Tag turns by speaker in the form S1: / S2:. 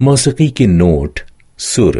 S1: موسیقی کی نوٹ सुर